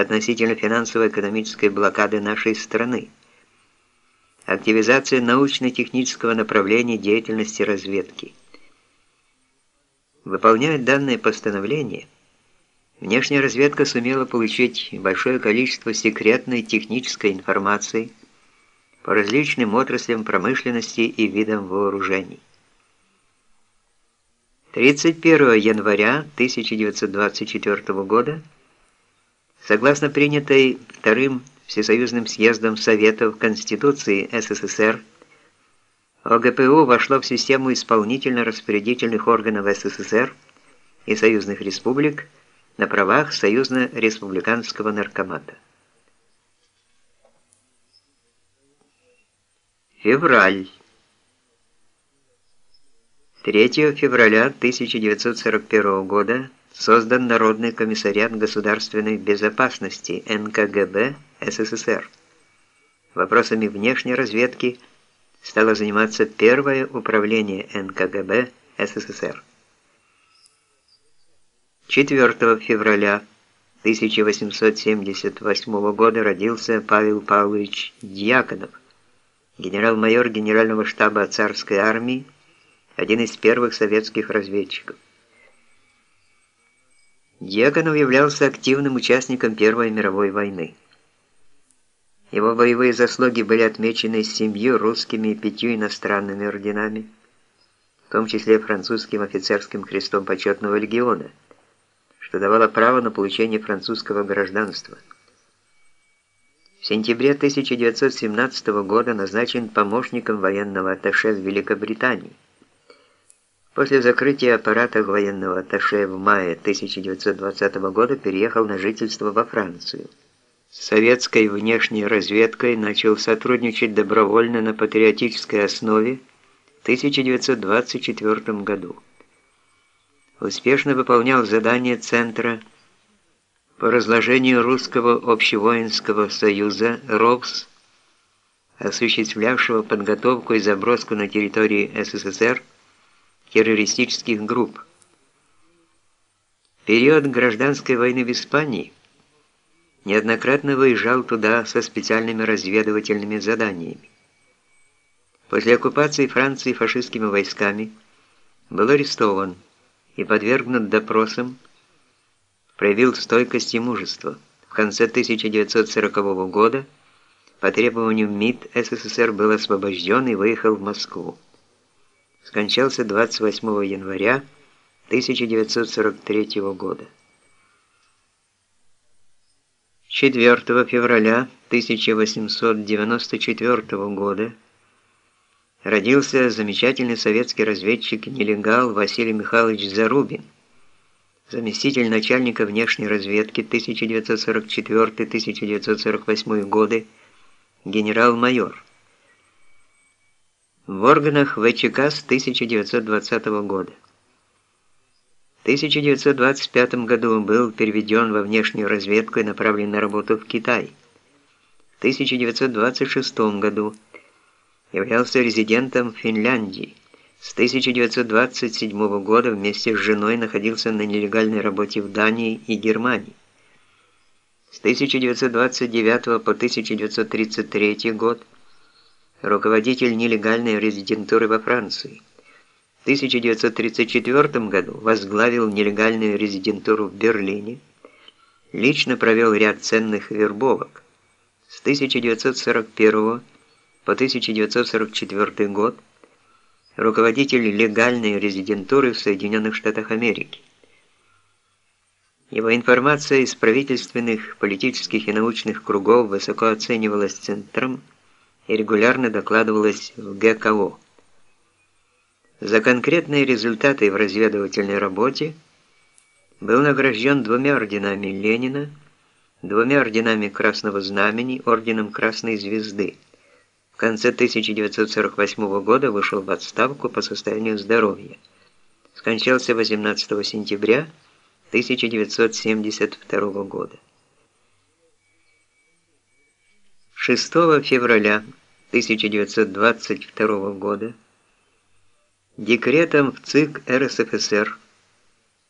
относительно финансово-экономической блокады нашей страны, активизация научно-технического направления деятельности разведки. Выполняя данное постановление, внешняя разведка сумела получить большое количество секретной технической информации по различным отраслям промышленности и видам вооружений. 31 января 1924 года, согласно принятой Вторым Всесоюзным съездом Советов Конституции СССР, ОГПУ вошло в систему исполнительно-распорядительных органов СССР и союзных республик на правах союзно-республиканского наркомата. Февраль. 3 февраля 1941 года создан Народный комиссариат государственной безопасности НКГБ СССР. Вопросами внешней разведки стало заниматься первое управление НКГБ СССР. 4 февраля 1878 года родился Павел Павлович Дьяконов, генерал-майор Генерального штаба царской армии, один из первых советских разведчиков. Дьяконов являлся активным участником Первой мировой войны. Его боевые заслуги были отмечены семью русскими и пятью иностранными орденами, в том числе французским офицерским крестом почетного легиона, что давало право на получение французского гражданства. В сентябре 1917 года назначен помощником военного атташе в Великобритании. После закрытия аппарата военного атташе в мае 1920 года переехал на жительство во Францию. С советской внешней разведкой начал сотрудничать добровольно на патриотической основе в 1924 году. Успешно выполнял задания Центра по разложению Русского общевоинского союза РОВС, осуществлявшего подготовку и заброску на территории СССР террористических групп. В период гражданской войны в Испании неоднократно выезжал туда со специальными разведывательными заданиями. После оккупации Франции фашистскими войсками был арестован и подвергнут допросам, проявил стойкость и мужество. В конце 1940 года по требованию МИД СССР был освобожден и выехал в Москву скончался 28 января 1943 года. 4 февраля 1894 года родился замечательный советский разведчик-нелегал Василий Михайлович Зарубин, заместитель начальника внешней разведки 1944-1948 годы, генерал-майор в органах ВЧК с 1920 года. В 1925 году был переведен во внешнюю разведку и направлен на работу в Китай. В 1926 году являлся резидентом Финляндии. С 1927 года вместе с женой находился на нелегальной работе в Дании и Германии. С 1929 по 1933 год руководитель нелегальной резидентуры во Франции. В 1934 году возглавил нелегальную резидентуру в Берлине, лично провел ряд ценных вербовок. С 1941 по 1944 год руководитель легальной резидентуры в Соединенных Штатах Америки. Его информация из правительственных, политических и научных кругов высоко оценивалась Центром и регулярно докладывалось в ГКО. За конкретные результаты в разведывательной работе был награжден двумя орденами Ленина, двумя орденами Красного Знамени, орденом Красной Звезды. В конце 1948 года вышел в отставку по состоянию здоровья. Скончался 18 сентября 1972 года. 6 февраля 1922 года декретом в ЦИК РСФСР